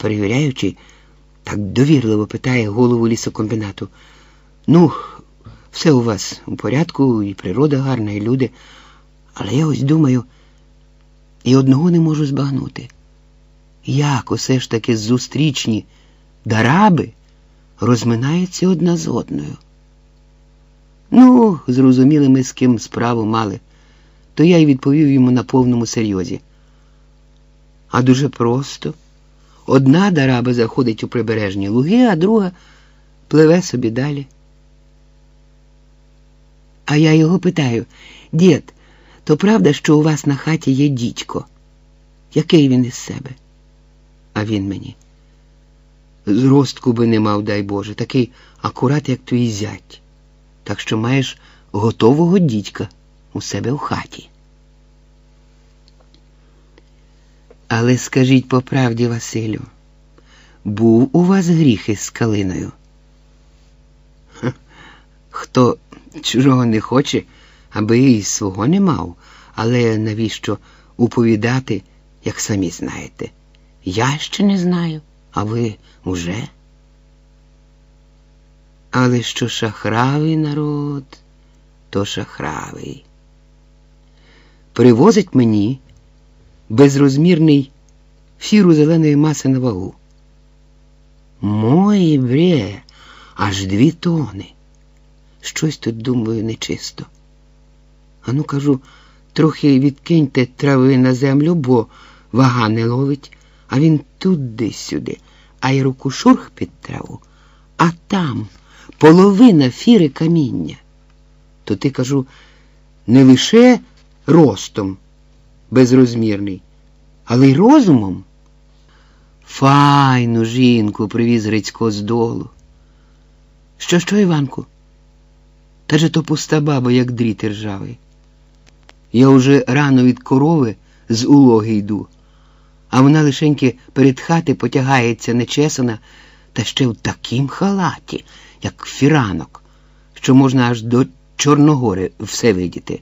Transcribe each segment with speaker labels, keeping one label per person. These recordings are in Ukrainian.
Speaker 1: перевіряючий так довірливо питає голову лісокомбінату. Ну, все у вас у порядку, і природа гарна, і люди. Але я ось думаю, і одного не можу збагнути. Як усе ж таки зустрічні дараби розминаються одна з одною? Ну, зрозуміли ми, з ким справу мали, то я й відповів йому на повному серйозі. А дуже просто. Одна дараба заходить у прибережні луги, а друга пливе собі далі. А я його питаю, дід, то правда, що у вас на хаті є дідько? Який він із себе? А він мені. Зростку би не мав, дай Боже, такий акурат, як твій зять. Так що маєш готового дідька у себе в хаті. Але скажіть по правді, Василю, був у вас гріх із скалиною? Хто чужого не хоче, аби і свого не мав, але навіщо уповідати, як самі знаєте? Я ще не знаю, а ви уже. Але що шахравий народ, то шахравий. Привозить мені безрозмірний фіру зеленої маси на вагу. Мої бре, аж дві тони. Щось тут, думаю, нечисто. Ану, кажу, трохи відкиньте трави на землю, бо вага не ловить, а він туди-сюди, а й руку шурх під траву, а там половина фіри каміння. То ти кажу, не лише ростом безрозмірний, але й розумом. Файну жінку привіз Грицько з долу. Що, що, Іванку? Та же то пуста баба, як дріт ржавий. Я уже рано від корови з улоги йду, а вона лишеньки перед хати потягається нечесана, та ще в такім халаті, як фіранок, що можна аж до Чорногори все видіти.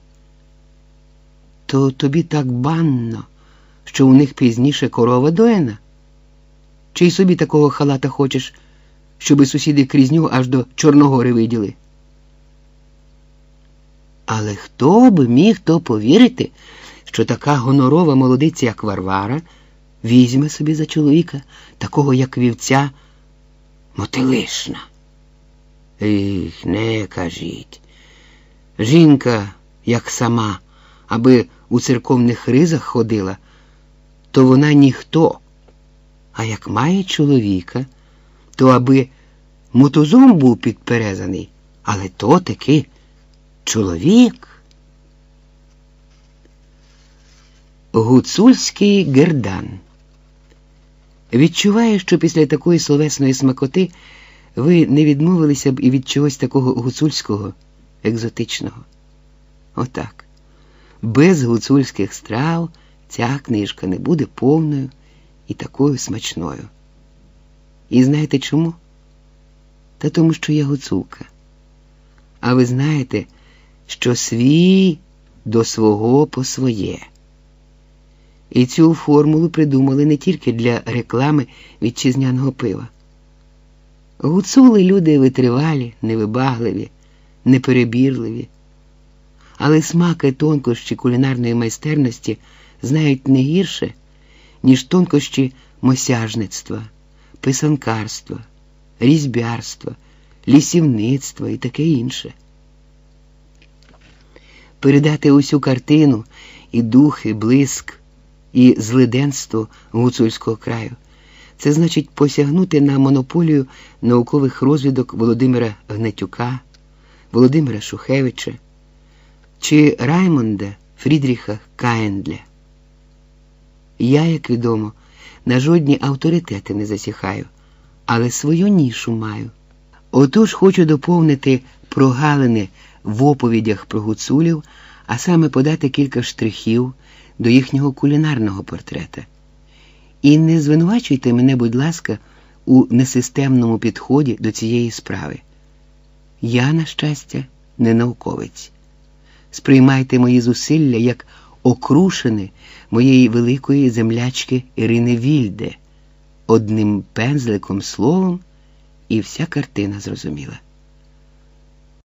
Speaker 1: То тобі так банно, що у них пізніше корова доєна? Чи й собі такого халата хочеш, щоби сусіди крізь нього аж до Чорногори виділи? Але хто би міг то повірити, що така гонорова молодиця, як Варвара, візьме собі за чоловіка, такого, як вівця, мотилишна? Ех, не кажіть. Жінка, як сама, аби у церковних ризах ходила, то вона ніхто. А як має чоловіка, то аби мотузом був підперезаний, але то таки чоловік. Гуцульський гердан. Відчуваю, що після такої словесної смакоти ви не відмовилися б і від чогось такого гуцульського, екзотичного. Отак. Без гуцульських страв ця книжка не буде повною і такою смачною. І знаєте чому? Та тому, що я гуцулка. А ви знаєте, що свій до свого по своє. І цю формулу придумали не тільки для реклами вітчизняного пива. Гуцули люди витривалі, невибагливі, неперебірливі, але смаки тонкощі кулінарної майстерності знають не гірше, ніж тонкощі мосяжництва, писанкарства, різьбярства, лісівництва і таке інше. Передати усю картину і дух, і блиск, і злиденство гуцульського краю. Це значить посягнути на монополію наукових розвідок Володимира Гнатюка, Володимира Шухевича чи Раймонда Фрідріха Каендля. Я, як відомо, на жодні авторитети не засіхаю, але свою нішу маю. Отож хочу доповнити прогалини в оповідях про гуцулів, а саме подати кілька штрихів до їхнього кулінарного портрета. І не звинувачуйте мене, будь ласка, у несистемному підході до цієї справи. Я, на щастя, не науковець. Сприймайте мої зусилля як окрушини моєї великої землячки Ірини Вільде, одним пензликом словом, і вся картина зрозуміла.